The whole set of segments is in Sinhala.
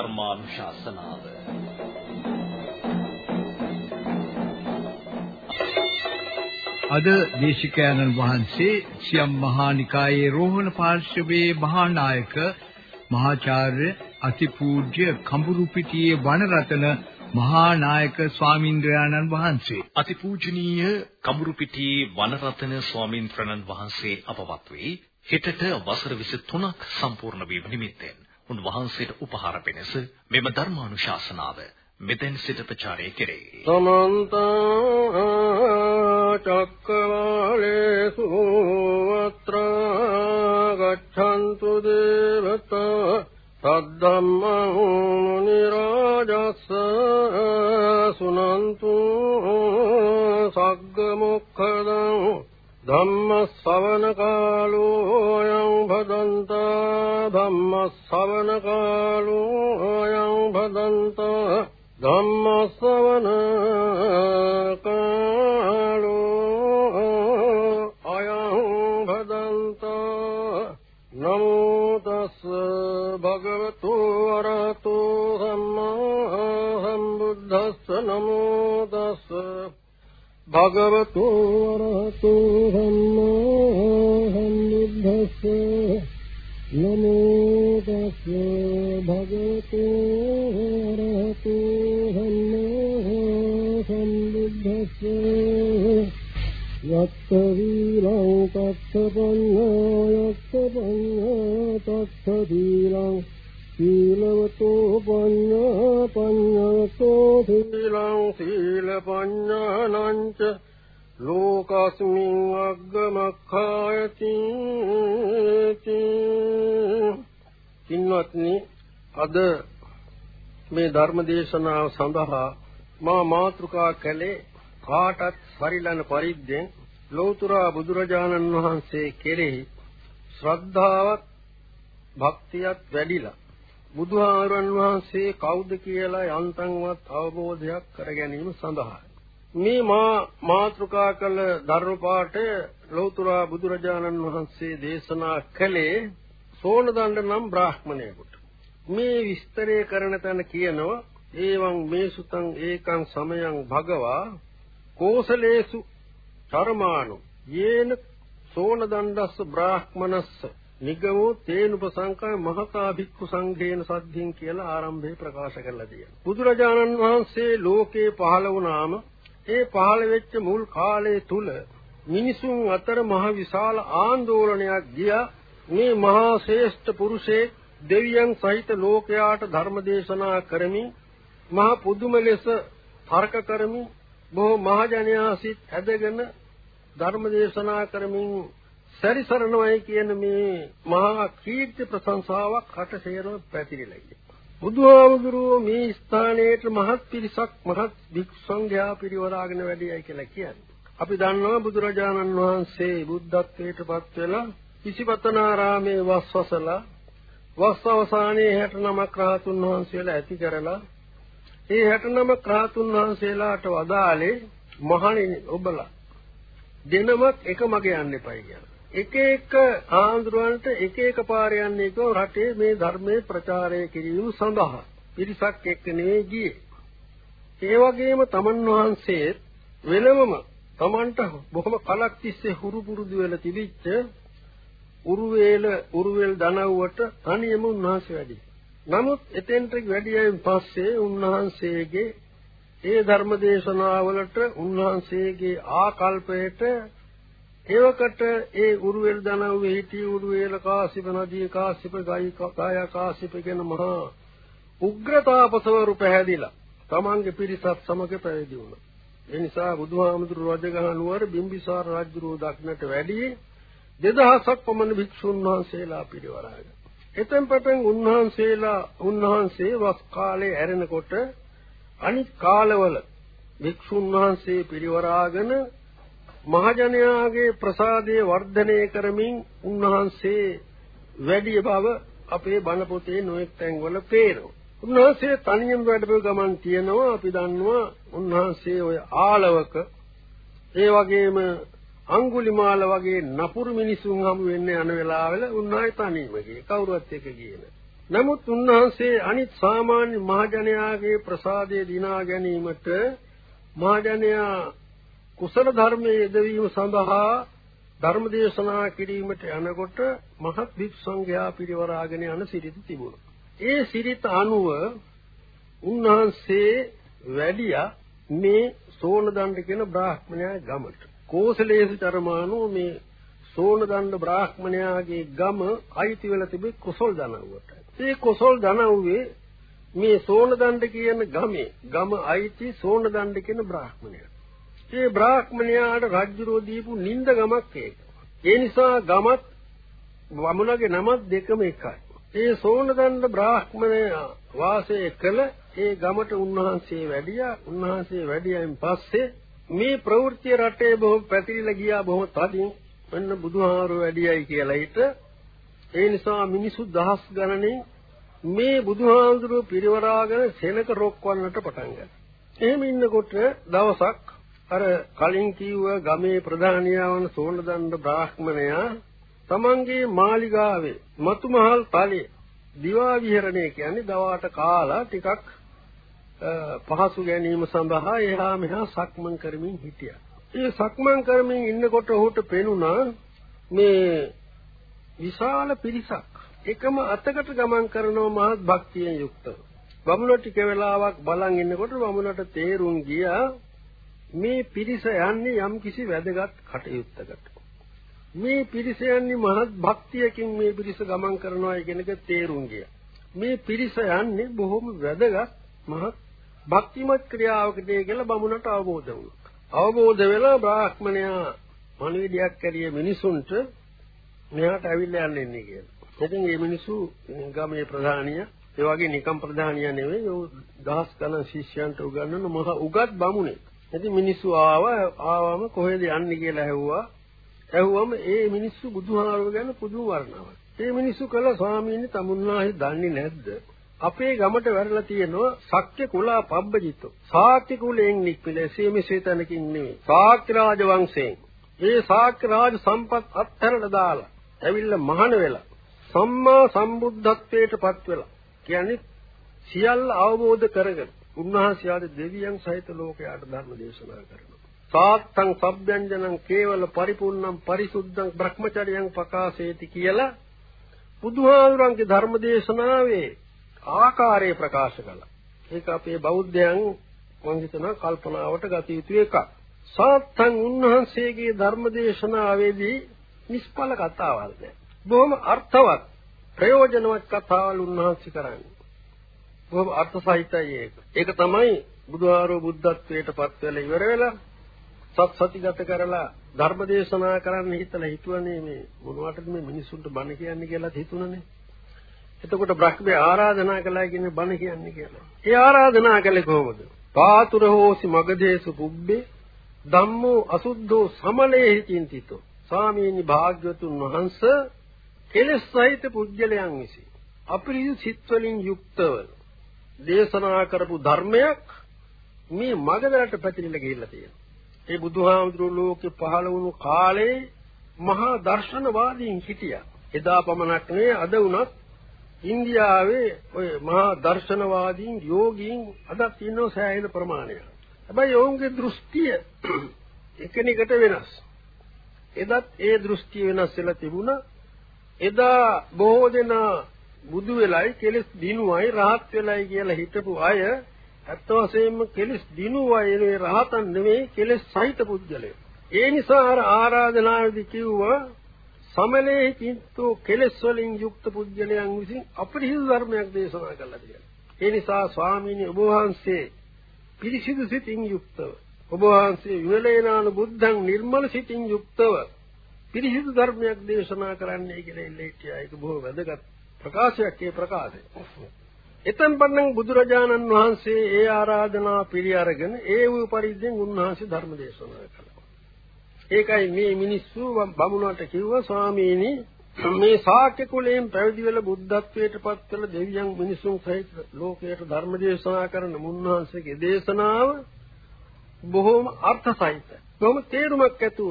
ධර්මානුශාසනාව. අද දේශිකානන් වහන්සේ සියම් මහා නිකායේ රෝහණ පාර්ශවයේ මහා නායක මහාචාර්ය අතිපූජ්‍ය කඹුරුපිටියේ වනරතන මහා නායක ස්වාමින්ද්‍රයාණන් වහන්සේ. අතිපූජනීය කඹුරුපිටියේ වනරතන ස්වාමින්ද්‍රයන්න් වහන්සේ අපවත් වේ හෙටට වසර 23ක් සම්පූර්ණ වීම නිමිත්තෙන් උන්වහන්සේට උපහාර පිණිස මෙම ධර්මානුශාසනාව මෙතෙන් සිට ප්‍රචාරය කෙරේ. සමන්ත චක්කවාලේසු අත්‍රා ගච්ඡන්තු දේවතා සද්ධම්මං මුනි රාජස්ස සුනන්තු සග්ග මොක්ඛදං ब्रह्मसवनकालोऽयं भदन्त ब्रह्मसवनकालो ऽयं भदन्त। ब्रह्म सवनकाळो अयं भदन्त नमोदस् भगवतो वरतोऽहम्बुद्धस्य नमोदस् भगवतो वरहतो होह सन्विद्ध नमोदस्य भगवतो वरहतो हमोह सन्विद्ध यत्र वीरौ तक्षबहो यत्र बह्वो तक्षधीरौ තස් භගවතු යත්ත වීරං තත්ත පඤ්ඤා යත්ත පඤ්ඤා තත්ත දීරං සීලවතෝ පඤ්ඤා පඤ්ඤාතෝ සීලං සීල පඤ්ඤානං ච ලෝකස්මින් අග්ගමක්ඛායති කින්වත්නි අද මේ ධර්ම දේශනාව සඳහා මා මාතෘකා කළේ කාටත් පරිලන පරිද්දෙන් ලෞතර බුදුරජාණන් වහන්සේ කෙරෙහි ශ්‍රද්ධාවත් භක්තියත් වැඩිලා බුදුහාරන් වහන්සේ කවුද කියලා යන්තම්වත් අවබෝධයක් කර ගැනීම සඳහා. මේ මා මාතෘකා කළ ධර්ම පාඨය ලෞතර බුදුරජාණන් වහන්සේ දේශනා කළේ සෝනදණ්ඩ නම් බ්‍රාහ්මණයෙකුට. මේ විස්තරය කරන තැන කියනවා ඒවං මේසුතං ඒකං සමයං භගවා කෝසලේසු ධර්මානු යේන සෝන දණ්ඩස්ස බ්‍රාහ්මනස්ස නිගමෝ තේනුපසංකය මහතා භික්ඛු සංඝේන සද්ධින් කියලා ආරම්භයේ ප්‍රකාශ කරලා තියෙනවා. බුදුරජාණන් වහන්සේ ලෝකේ පහළ වුණාම ඒ පහළ වෙච්ච මුල් කාලය තුල මිනිසුන් අතර මහ විශාල ආందోලනයක් ගියා මේ මහා ශ්‍රේෂ්ඨ පුරුෂේ දෙවියන් සහිත ලෝකයාට ධර්ම දේශනා කරමින් මහා පුදුම ලෙස තර්ක කරමින් බොහෝ මහජනයා සිත් ඇදගෙන ධර්ම දේශනා කරමින් සැරිසරනවයි කියන මේ මහා කීර්ති ප්‍රශංසාවක් රටසේරම පැතිරිලා ඉන්නේ. බුදුහාමුදුරුවෝ මේ ස්ථානයේට මහත් පිරිසක් මහත් භික්ෂු සංඝයා පිරිවරාගෙන වැඩියයි කියලා කියන්නේ. අපි දන්නවා බුදුරජාණන් වහන්සේ බුද්ධත්වයට පත් වෙලා ඉසිපතනාරාමේ වස්වසලා වස් අවසානයේ 69ක් රහතුන් වහන්සේලා ඇති කරලා ඒ 69 ක්‍රාතුන් වහන්සේලාට වදාලේ මහණෙනි ඔබලා දෙනමක් එක මගේ යන්න එපයි කියලා. එක එක ආන්දරවන්ට එක එක පාර යන්නේ කෝ රටේ මේ ධර්මයේ ප්‍රචාරය කිරීම සඳහා පිරිසක් එක්ක නෙවෙයි ගියේ. ඒ වගේම තමන් වහන්සේ වෙනමම තමන්ට බොහොම කලක් තිස්සේ හුරු පුරුදු වෙලා තිබිච්ච උරුවේල උරුවෙල් දනව්වට තනියම උන්වහන්සේ වැඩි. නමුත් එතෙන්ට වැඩියෙන් පස්සේ උන්වහන්සේගේ ඒ ධර්ම දේශනාවලට උන්වහන්සේගේ ආකල්පයට එවකට ඒ උරුවෙල් දනව්වේ හිටි උරුවේල කාසිප නදී කාසිප ගයි කාය කාසිප කියන මහා උග්‍රතාපසවරු පැහැදිලා තමන්ගේ පිරිසත් සමග පැවිදි වුණා. ඒ නිසා බුදුහාමුදුරු රජගහ නුවර බිම්බිසාර රජුරෝ දක්නට වැඩි 2000ක් පමණ භික්ෂුන් වහන්සේලා පිරිවරාගෙන එතෙන් පටන් උන්වහන්සේලා උන්වහන්සේ වස් කාලේ ඇරෙනකොට අනිත් කාලවල වික්ෂුන් වහන්සේ පිරිවරාගෙන මහජනයාගේ ප්‍රසාදයේ වර්ධනය කරමින් උන්වහන්සේ වැඩි බව අපේ බණ පොතේ නොඑක් තැන්වල පේනවා. උන්වහන්සේ තනියම වැඩපු ගමන් තියෙනවා අපි දන්නවා උන්වහන්සේ ඔය ආලවක ඒ වගේම අඟුලිමාල වගේ නපුරු මිනිසුන් හමු වෙන්න යන වෙලාවල උන්වහන්සේ තනියම ගියේ කවුරුවත් එක්ක ගියේ නැහැ. නමුත් උන්වහන්සේ අනිත් සාමාන්‍ය මහජනයාගේ ප්‍රසාදය දිනා ගැනීමට මහජනයා කුසල ධර්මයේ යෙදවීම සඳහා ධර්ම දේශනා කිරීමට යනකොට මහත් වික් සංඝයා පිරිවරාගෙන යන සිරිත තිබුණා. ඒ සිරිත අනුව උන්වහන්සේ වැඩියා මේ සෝනදණ්ඩ කියන බ්‍රාහ්මණයා ගමට. කෝසලේසු චරමානෝ මේ සෝනදණ්ඩ බ්‍රාහ්මණයාගේ ගම අයිති වෙලා තිබේ කුසල් දනව්වට. ඒ කුසල් දනව්වේ මේ සෝනදණ්ඩ කියන ගමේ ගම අයිති සෝනදණ්ඩ කියන බ්‍රාහ්මණයා. ඒ බ්‍රාහ්මණයාට රජුරෝ දීපු නිନ୍ଦ ගමක් ඒක. ඒ නිසා ගමත් වමුණගේ නමත් දෙකම එකයි. ඒ සෝනදණ්ඩ බ්‍රාහ්මණයා වාසය කළ ඒ ගමට උන්වහන්සේ වැඩියා. උන්වහන්සේ වැඩියෙන් පස්සේ මේ ප්‍රවෘත්ති රටේ බොහොම පැතිරිලා ගියා බොහොම තදින්. මෙන්න බුදුහාමුදුරුවෝ වැඩියයි කියලා හිට. ඒ නිසා මිනිසු දහස් ගණනින් මේ බුදුහාමුදුරුවෝ පිරිවරාගෙන සෙනක රොක්වන්නට පටන් ගත්තා. එහෙම ඉන්නකොට දවසක් අර කලින් කිව්ව ගමේ ප්‍රධානියා වන සෝනදණ්ඩ බ්‍රාහ්මණයා තමන්ගේ මාලිගාවේ මතුමහල් තලයේ දිවා විහරණය කියන්නේ දවාට කාලා ටිකක් පහසු ගැනීම සඳහා එහා මෙහා සක්මන් කරමින් හිටියා. ඒ සක්මන් කරමින් ඉන්නකොට ඔහුට පෙනුණා මේ විශාල පිරිසක් එකම අතකට ගමන් කරනව මහත් භක්තියෙන් යුක්තව. බමුණ ටික වෙලාවක් බලන් ඉන්නකොට බමුණට තේරුම් ගියා මේ පිරිස යන්නේ යම්කිසි වැදගත් කටයුත්තකට. මේ පිරිස යන්නේ මහත් භක්තියකින් මේ පිරිස ගමන් කරනවා කියන එක තේරුම් ගියා. මේ පිරිස යන්නේ බොහොම වැදගත් මහත් භක්තිමත් ක්‍රියාවකට කියලා බමුණට අවබෝධ වුණා. අවබෝධ වෙලා බ්‍රාහ්මණයා මනුවිඩයක් කරිය මිනිසුන්ට මෙහාට ඇවිල්ලා යන්න ඉන්නේ කියලා. ඉතින් මේ මිනිස්සු ගමේ ප්‍රධානිය ඒ වගේ නිකම් ප්‍රධානිය නෙවෙයි ඔව් දහස් ගණන් ශිෂ්‍යයන්ට උගන්වන මහ උගත් බමුණෙක්. ඉතින් මිනිස්සු ආවා ආවම කොහෙද යන්නේ කියලා ඇහුවා. ඇහුවම ඒ මිනිස්සු බුදුහාමුදුරුවෝ ගැන පුදුම වර්ණාවක්. ඒ මිනිස්සු කළ ස්වාමීන් තමුන්නාහි දන්නේ නැද්ද? අපේ ගමට වැරලා තියෙනවා සක්්‍ය කුලා පබ්බජිතෝ. සාක්‍ය කුලයෙන් නික්මිලා සීමිසේ තැනකින් නෙවෙයි. සාක්‍ය රාජ වංශයෙන්. ඒ සාක්‍ය රාජ සම්පත් අත්හැරලා දාලා ඇවිල්ලා මහාන වෙලා සම්මා සම්බුද්ධත්වයට පත් වෙලා කියන්නේ සියල්ල අවබෝධ කරගෙන උන්වහන්සේ ආද දෙවියන් සහිත ලෝකයට ධර්ම දේශනා කරනවා. සාත්තං සබ්බ්‍යංජනං කේවල පරිපූර්ණං පරිසුද්ධං බ්‍රහ්මචර්යං පකාශේති කියලා බුදුහාමුදුරන්ගේ ධර්ම දේශනාවේ ආකාරය ප්‍රකාශ කළා. ඒක අපේ බෞද්ධයන් මම හිතනවා කල්පනාවට ගත යුතු එකක්. සාත්තං උන්වහන්සේගේ ධර්ම දේශනාවේදී නිෂ්ඵල කතාවල් නෑ. බොහොම අර්ථවත් ප්‍රයෝජනවත් කතාවල් උන්වහන්සේ කරන්නේ. බොහොම අර්ථ සහිතයි ඒක. ඒක තමයි බුදුහාරෝ බුද්ධත්වයට පත් වෙලා ඉවර වෙලා සත් සතිගත කරලා ධර්ම දේශනා කරන්න හිතලා හිතුවනේ මේ මොනවටද මේ මිනිසුන්ට බණ කියන්නේ කියලා හිතුණනේ. එතකොට බ්‍රහ්මේ ආරාධනා කළා කියන්නේ බණ කියන්නේ කියලා. ඒ ආරාධනා කළේ කොහොමද? පාතුර හෝසි මගදේසු පුබ්බේ ධම්මෝ අසුද්ධෝ සමලේ චින්තිතෝ. ස්වාමීනි භාග්‍යවතුන් වහන්සේ කෙලෙස් සහිත පුජ්‍යලයන් විසින් අපරිදු සිත් වලින් යුක්තව දේශනා කරපු ධර්මයක් මේ මගදරට පැතිරිලා ගිහිල්ලා තියෙනවා. ඒ බුදුහාමුදුරුවෝ ලෝකේ පහළ වුණු කාලේ මහා දර්ශනවාදීන් හිටියා. එදා පමණක් නෙවෙයි අද වුණත් ඉන්දියාවේ ඔය මහා දර්ශනවාදීන් යෝගීන් අදත් ඉන්නෝ සෑහෙන ප්‍රමාණයක්. හැබැයි ඔවුන්ගේ දෘෂ්ටිය එකිනෙකට වෙනස්. එදත් ඒ දෘෂ්ටිය වෙනස් වෙලා තිබුණා. එදා බොහෝ දෙනා බුදු වෙලයි කෙලස් දිනුවයි රහත් වෙලයි කියලා හිතපු අය ඇත්ත වශයෙන්ම කෙලස් දිනුවයි නේ රහතන් නෙවෙයි කෙලස් සහිත පුද්ගලයෝ. ඒ නිසා අර ආරාධනාවේදී කිව්වා සමලේ චිත්තෝ කෙලස් වලින් යුක්ත පුද්ගලයන් විසින් අපරිහිත ධර්මයක් දේශනා කළා කියලා. ඒ නිසා ස්වාමීනි ඔබ වහන්සේ පිරිසිදු සිතින් යුක්තව ඔබ වහන්සේ විවලේනාන බුද්ධං නිර්මල සිතින් යුක්තව පිරිසිදු ධර්මයක් දේශනා කරන්නයි කියලා ඉල්ලීටියා ඒක බොහෝ වැදගත් ප්‍රකාශයක් ඒ ප්‍රකාශය. එතෙන් පටන් බුදුරජාණන් වහන්සේ ඒ ආරාධනා පිළි අරගෙන ඒ වූ පරිද්දෙන් උන්වහන්සේ ධර්ම දේශනා කළා. ඒකයි මේ මිනිස්සු බමුණට කිව්වා ස්වාමීනි මේ ශාක්‍ය කුලයෙන් පැවිදි වෙලා බුද්ධත්වයට පත් වෙන දෙවියන් මිනිසුන් සහිත ලෝකයට ධර්ම දේශනා කරන මුන්වහන්සේගේ දේශනාව බොහෝම අර්ථ සහිත. බොහොම තේරුමක් ඇතුව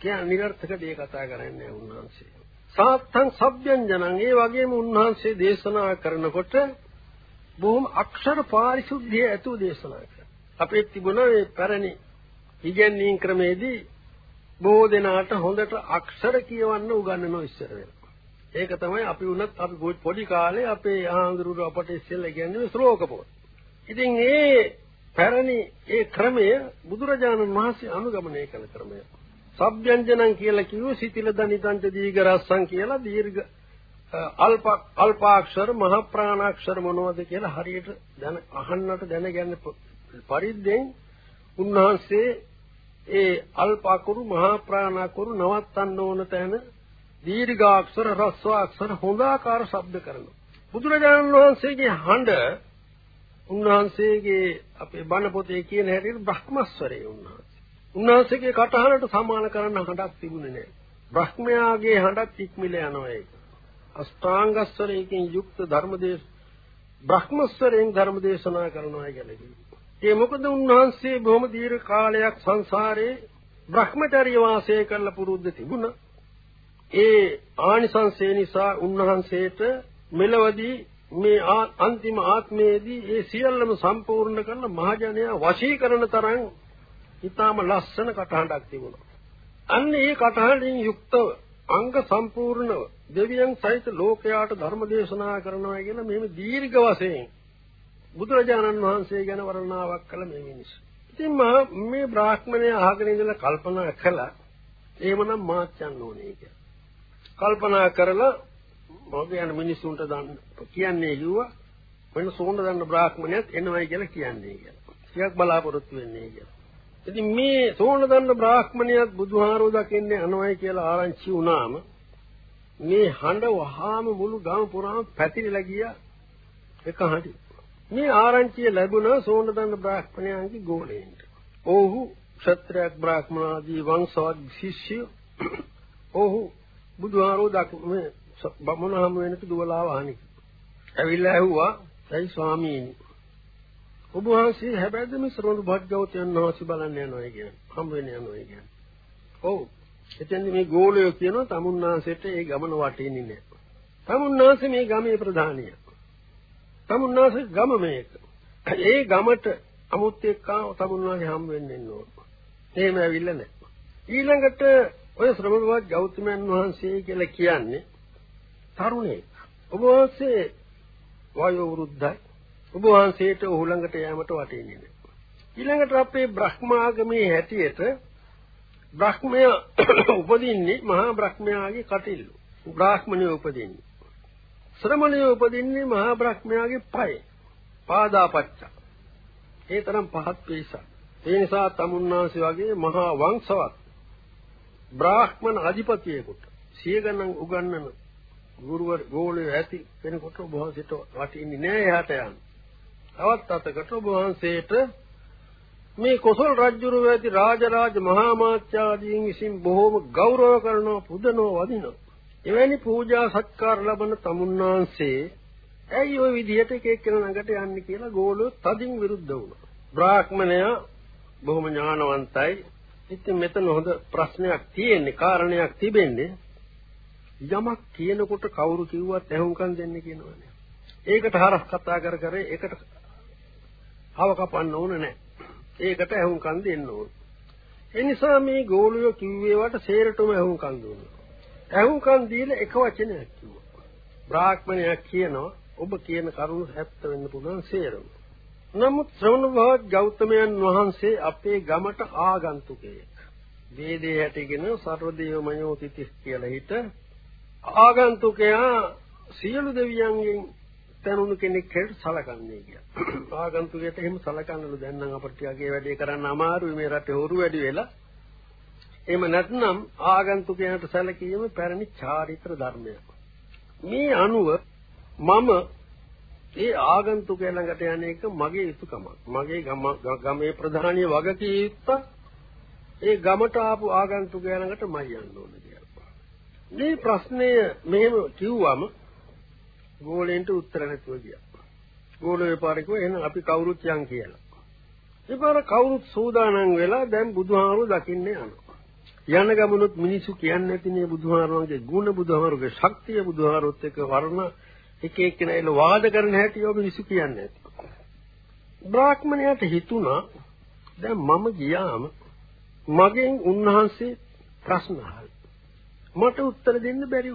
කියන නිර්ථක දේ කතා කරන්නේ උන්වහන්සේ. සාත්තං සබ්යංජනං ඒ වගේම උන්වහන්සේ දේශනා කරනකොට බොහොම අක්ෂර පාරිශුද්ධිය ඇතුව දේශනා කරා. අපේ තිබුණා මේ පැරණි ඉගැන්වීම් ක්‍රමේදී බොහෝ දෙනාට හොඳට අක්ෂර කියවන්න උගන්වනවා ඉස්සර වෙලා. ඒක තමයි අපි උනත් අපි පොඩි කාලේ අපේ ආන්දරුර අපට ඉස්සෙල්ලා කියන්නේ ශ්ලෝක පොත්. ඉතින් ඒ පැරණි ඒ ක්‍රමය බුදුරජාණන් වහන්සේ අනුගමනය කළ ක්‍රමය. සබ්යංජනං කියලා කිව්ව සිතිල දනිතංච දීඝරස්සං කියලා දීර්ඝ අල්ප අල්පාක්ෂර මහ ප්‍රාණාක්ෂර මොනවද කියලා හරියට දැන අහන්නට දැනගන්න පරිද්දෙන් උන්වහන්සේ ඒ අල්පාකුරු මහ ප්‍රාණාකුරු නවත්තන්න ඕන තැන දීර්ඝාක්ෂර රස්වාක්ෂර හොඳාකාර ශබ්ද කරනවා බුදුරජාණන් වහන්සේගේ හඬ උන්වහන්සේගේ අපේ බණ පොතේ කියන හැටියට බ්‍රහ්මස්වරේ උන්වහන්සේ. උන්වහන්සේගේ කටහඬට සමාන කරන්න හඬක් තිබුණේ නැහැ. බ්‍රහ්මයාගේ හඬත් ඉක්මිල යනවා ඒක. අෂ්ටාංගස්වරයෙන් යුක්ත ධර්මදේශ බ්‍රහ්මස්වරයෙන් ධර්මදේශනා කරනවා කියලා කිව්වා. ඒ මොකද උන්වහන්සේ බොහොම දීර්ඝ කාලයක් සංසාරේ බ්‍රහ්මචර්ය වාසය කළ පුරුද්ද තිබුණා. ඒ ආනිසංසය නිසා උන්වහන්සේට මෙලවදී මේ අන්තිම ආත්මයේදී ඒ සියල්ලම සම්පූර්ණ කරන මහජනයා වශී කරන තරම් ඊටාම ලස්සන කටහඬක් තිබුණා. අන්න ඒ කටහඬින් යුක්තව අංග සම්පූර්ණව දෙවියන් සහිත ලෝකයාට ධර්ම දේශනා කරනවා කියන මෙහෙම දීර්ඝ වශයෙන් බුදුරජාණන් වහන්සේ ගැන වර්ණනාවක් කළ මේ මිනිස්සු. ඉතින් මේ බ්‍රාහ්මණය අහගෙන ඉඳලා කල්පනා කළා එහෙමනම් මාත් යන්න ඕනේ කියලා. කල්පනා කරලා මොකද යන මිනිස්සුන්ට දාන්න කියන්නේ කිව්වා වෙන සෝන දන්න බ්‍රාහ්මණයත් එනවයි කියලා කියන්නේ කියලා. සියක් බලාපොරොත්තු වෙන්නේ කියලා. ඉතින් මේ සෝන දන්න බ්‍රාහ්මණයත් බුදුහාරෝ දකින්නේ අනවයි කියලා ආරංචි වුණාම මේ හඬ වහාම මුළු ගම පුරාම පැතිරිලා ගියා එක හඬි. මේ ආරංචිය ලැබුණා සෝන දන්න බ්‍රාහ්මණයන්ගේ ගෝලෙන්ට. ඔහු ක්ෂත්‍රයක් බ්‍රාහ්මණ ආදී වංශවත් ශිෂ්‍ය ඔහු බුදුහාරෝ දකින්නේ බමුණ හමු වෙනක දුවලා වහනි. ඇවිල්ලා ඇහුවා, "ඇයි ස්වාමීනි? ඔබ වහන්සේ හැබැයිද මේ ශ්‍රවණ භග්ගවතයන් වහන්සේ බලන්න යනවා කියන්නේ. හම් වෙන්න යනවා කියන්නේ." ඔව්. එතෙන්දි මේ ගෝලයෝ කියනවා තමුන්නාසෙට ඒ ගමන වටින්නේ නැහැ. තමුන්නාසේ මේ ගමේ ප්‍රධානිය. තමුන්නාසේ ගම මේක. ඒ ගමට අමුත් එක්ක තමුන්නාගේ හම් වෙන්න ඕන. එහෙම ඇවිල්ලා නැහැ. ඊළඟට ඔය ශ්‍රමණවත් ගෞතමයන් වහන්සේ කියලා කියන්නේ තරුණයෙක්. ඔබ වහන්සේ වයෝ වෘද්ධයි. ඔබ වහන්සේට ඔහු ළඟට යෑමට වටින්නේ නැහැ. ඊළඟට අපේ බ්‍රහ්මාගමේ හැටියට බ්‍රහ්මය උපදින්නේ මහා බ්‍රහ්මයාගේ කටිල්ල. බ්‍රාහ්මණය උපදින්නේ. ශ්‍රමණය උපදින්නේ මහා බ්‍රහ්මයාගේ පය. පාදාපච්ච. ඒ තරම් පහත් පිරිසක්. ඒ නිසා තමුන්නාන්සේ වගේ මහා වංශවත් බ්‍රාහ්මණ අධිපතියෙකුට සිය ගණන් උගන්වන ගුරුවර ගෝලයේ ඇති කෙනෙකුට ඔබ වහන්සේට වටින්නේ නෑ එහාට යන්න. තවත් අතකට ඔබ වහන්සේට මේ කොසල් රජුරු ඇති රාජරාජ මහා මාත්‍යාදීන් විසින් බොහෝම ගෞරව කරනවා පුදනවා වදිනවා. එවැනි පූජා සත්කාර ලබන තමුන්නාන්සේ ඇයි ওই විදිහට එක එක්කෙනා ළඟට යන්නේ කියලා ගෝලෝ තදින් විරුද්ධ වුණා. බ්‍රාහ්මණයා බොහොම ඥානවන්තයි. ඉතින් මෙතන හොඳ ප්‍රශ්නයක් තියෙන්නේ, කාරණයක් තිබෙන්නේ. යමක් කියනකොට කවුරු කිව්වත් ඇහුම්කන් දෙන්නේ කියනවනේ. ඒකට හරස් කතා කර කර ඒකට හව කපන්න ඕන නැහැ. ඒකට ඇහුම්කන් දෙන්න ඕන. ඒ නිසා මේ ගෝලියෝ කිව්වේවට සේරටම ඇහුම්කන් දුන්නා. ඇහුම්කන් දීලා එක වචනයක් කිව්වා. බ්‍රාහ්මණයක් කියනවා ඔබ කියන කරුණු හැප්ත වෙන්න පුළුවන් සේරම. නමුත් ශ්‍රවණ භවත් ගෞතමයන් වහන්සේ අපේ ගමට ආගන්තුකයෙක්. වේදේ හැටිගෙන සර්වදේවමයෝ තිතිස් කියලා හිට ආගන්තුකයා සියලු දෙවියන්ගෙන් තනුණු කෙනෙක් හැට සලකන්නේ කියලා. ආගන්තුකයට එහෙම සලකන්නලු දැන් නම් අපිට ටිකගේ වැඩේ කරන්න අමාරුයි මේ රටේ හොරු වැඩි වෙලා. එහෙම නැත්නම් ආගන්තුකයන්ට සැලකීම පැරණි චාරිත්‍ර ධර්මයක්. මේ අනුව මම ඒ ආගන්තුකයන් ළඟට යන එක මගේ යුතුයකමක්. මගේ ගමේ ප්‍රධානීය වගකීම ඒ ගමට ආපු ආගන්තුකයන් ළඟට මම යන්න ඕනේ. මේ ප්‍රශ්නය මෙහෙම කිව්වම ගෝලෙන්ට උත්තර නැතුව ගියා. ගෝලෝ ව්‍යාපාරිකව එහෙනම් අපි කවුරුත් යන් කියලා. ඊපාර කවුරුත් සූදානම් වෙලා දැන් බුදුහාමුදුරු දකින්න යනවා. යන ගමනොත් මිනිසු කියන්නේ නැතිනේ බුදුහාරවන්ගේ ගුණ බුදුහාරගේ ශක්තිය බුදුහාරොත් එක්ක වර්ණ එක එක්කෙනා එල වාද කරන හැටි ඔබ මිනිසු කියන්නේ නැති. බ්‍රාහ්මණයාට හිතුණා දැන් මම ගියාම මගෙන් උන්වහන්සේ ප්‍රශ්න අහයි. මට උත්තර දෙන්න බැරි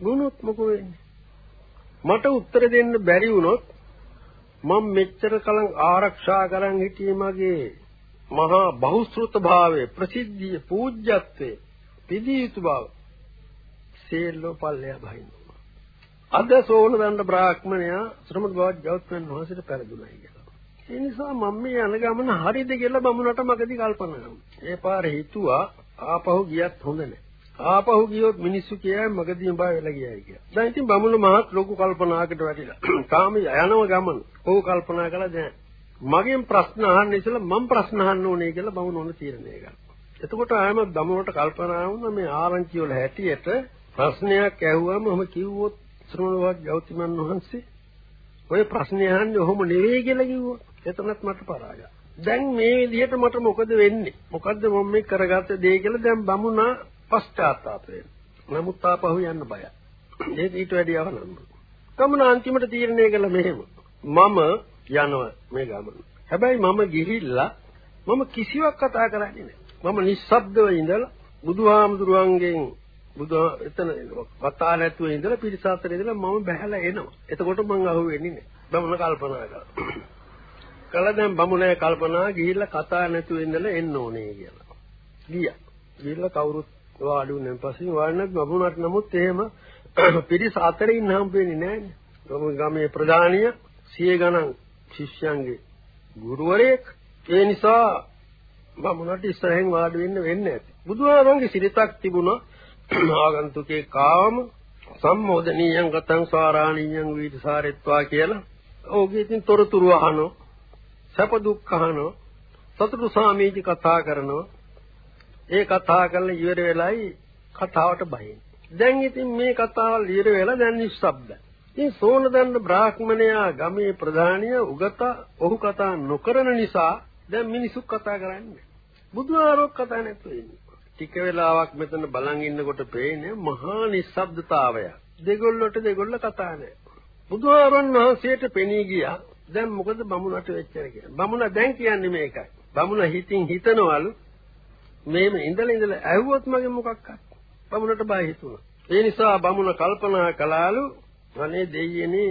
වුණොත් මොකෝ වෙන්නේ? මට උත්තර දෙන්න බැරි වුණොත් මම මෙච්චර කලං ආරක්ෂා කරන් හිටියේ මගේ මහා බහුශෘත භාවයේ ප්‍රසිද්ධිය පූජ්‍යත්වයේ පිදී යුතු බව සේල්ලෝ පල්ලය බහිනවා අද සෝන දණ්ඩ බ්‍රාහ්මණයා ශ්‍රමද බවත් ගෞතමයන් වහන්සේට පෙරදුණා කියලා. ඒ නිසා මම මේ යන ගමන හරිද කියලා බමුණට මගදී කල්පනා කළා. ඒ පාරේ හිතුවා ආපහු ගියත් හොඳ නැහැ. ආපහු ගියොත් මිනිස්සු කියයි මගදී උඹා වෙලා ගියයි කියලා. දැන් ඉතින් බමුණු මහත් ලොකු කල්පනාවකට වැටිලා. තාම යනව ගමන. ඔව් කල්පනා කළා දැන් මගෙන් ප්‍රශ්න අහන්න ඉස්සෙල්ලා මම ප්‍රශ්න අහන්න ඕනේ කියලා බමුණු ඕන තීරණය ගන්නවා. එතකොට ආයම බමුණට කල්පනා වුණා මේ ආරංචි වල හැටියට ප්‍රශ්නයක් ඇහුවම ඔහම කිව්වොත් ශ්‍රමණවත් ගෞතමයන් වහන්සේ ඔය ප්‍රශ්නේ අහන්නේ ඔහොම නෙවෙයි කියලා කිව්වොත් එතනත් මට පරාජය. දැන් මේ විදිහට මට මොකද වෙන්නේ? මොකද්ද මම මේ කරගත්ත දේ කියලා දැන් බමුණා පශ්චාත්තාප වෙනවා. නමුත් ආපහු යන්න බයයි. ඒක ඊට වැඩි අවනම්බ. ගමන අන්තිමට තීරණය කළා මෙහෙම. මම යනවා මේ ගමන. හැබැයි මම ගිහිල්ලා මම කිසිවක් කතා කරන්නේ නැහැ. මම නිස්සබ්දව ඉඳලා බුදුහාමුදුරුවන්ගෙන් බුදු එතන වතා නැතුව ඉඳලා පිරිස අතර ඉඳලා මම බහැලා එනවා. එතකොට මං අහුවෙන්නේ නැහැ. බමුණ කල්පනා කළා. කළා දැන් බමුණේ කල්පනා ගිහිල්ලා කතා නැතුව ඉඳලා එන්න ඕනේ කියලා. ගියා. ගිහිල්ලා කවුරුත් වාඩි වුණාන් පස්සේ වාඩිනත් බමුණට නමුත් එහෙම පිරිස අතරේ ඉන්න හම්බෙන්නේ නැහැ. ගමේ ප්‍රධානිය සිය ගණන් ශිෂ්‍යයන්ගේ ගුරුවරයෙක් ඒ නිසා බමුණට ඉස්සරහෙන් වාඩි වෙන්න වෙන්නේ නැති. බුදුහාමන්ගේ සිරිතක් තිබුණා ආගන්තුකේ කාම සම්මෝදනීයං ගතං සාරාණීයං වීදසාරෙත්වා කියලා. ඕකේ ඉතින් තොරතුරු අහනවා. සැප දුක් අහනවා. සතුටු සාමීචි කතා කරනවා. ඒ කතා කරලා ඉවර වෙලයි කතාවට බහින්නේ. දැන් ඉතින් මේ කතාව ඉවර වෙලා දැන් නිශ්ශබ්දයි. ඉතින් සෝනදන්න බ්‍රාහ්මණයා ගමේ ප්‍රධානිය උගත ඔහු කතා නොකරන නිසා දැන් මිනිසු කතා කරන්නේ. බුදුආරෝක් කතා නැතුව ඉන්නේ. ටික වෙලාවක් මෙතන බලන් ඉන්නකොට පේන්නේ මහා නිස්සබ්දතාවය. දෙගොල්ලොට දෙගොල්ල කතා නැහැ. බුදුආරන් වහන්සේට පෙනී ගියා. දැන් මොකද බමුණට වෙච්චර කියලා. බමුණ දැන් කියන්නේ මේකයි. බමුණ හිතින් හිතනවලු මේම ඉඳලා ඉඳලා ඇහුවොත් මගේ මොකක්ද? බමුණට බය හිතුණා. ඒ නිසා බමුණ කල්පනා කළාලු අනේ දෙයියනේ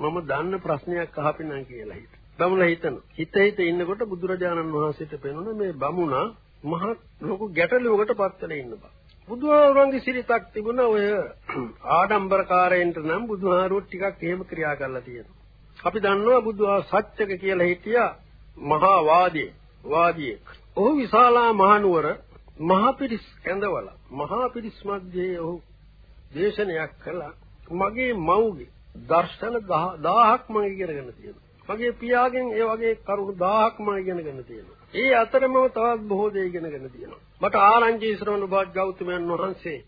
මම දන්න ප්‍රශ්නයක් අහපිනම් කියලා හිත. බමුණ හිතන. හිත හිත ඉන්නකොට බුදුරජාණන් වහන්සේට පෙනුණ මේ බමුණා මහ ලොකු ගැටලුවකට පත් වෙලා ඉන්න බා. බුදුහාමුදුරන්ගේ සිරිතක් තිබුණා ඔය ආඩම්බරකාරයන්ට නම් බුදුහාමුදුරුවෝ ටිකක් එහෙම ක්‍රියා කරලා තියෙනවා. අපි දන්නවා බුදුහා සත්‍යක කියලා හිටියා මහා වාදී වාදියෙක්. ඔහු විශාලා මහනුවර මහා පිරිස් කැඳවල මහා පිරිස් මැදේ ඔහු දේශනයක් කළා මගේ මව්ගේ දර්ශන 1000ක් මම ඉගෙනගෙන තියෙනවා. මගේ පියාගෙන් ඒ වගේ කරුණු 1000ක් මම ඉගෙනගෙන තියෙනවා. ඒ අතරම තවත් බොහෝ දේ ඉගෙනගෙන තියෙනවා. මට ආරංචි ශ්‍රවණ භාග ගෞතමයන් වහන්සේ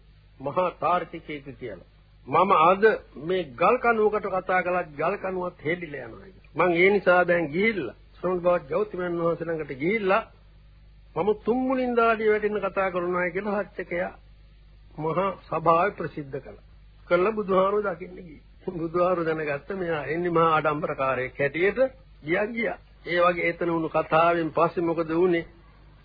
මහා තාර්කිකයෙක් කියලා. මම අද මේ ගල් කණුවකට කතා කළත් ගල් කණුවත් හෙඩිලා යනවා. මං ඒ නිසා දැන් ගිහිල්ලා ශ්‍රවණ භාග ගෞතමයන් වහන්සේ ළඟට ගිහිල්ලා මම තුන් මුලින් දාඩිය වැටෙන්න කතා කරනවා කියලා හච්චකයා මහා සභාවේ ප්‍රසිද්ධ කළා. කළා බුදුහාරෝ දකින්න ගියේ. බුදුහාරෝ දැනගත්ත මෙයා එන්නේ මහා ආඩම්බරකාරයෙක් හැටියට ගියා ගියා. ඒ වගේ එතන වුණු කතාවෙන් පස්සේ මොකද වුනේ?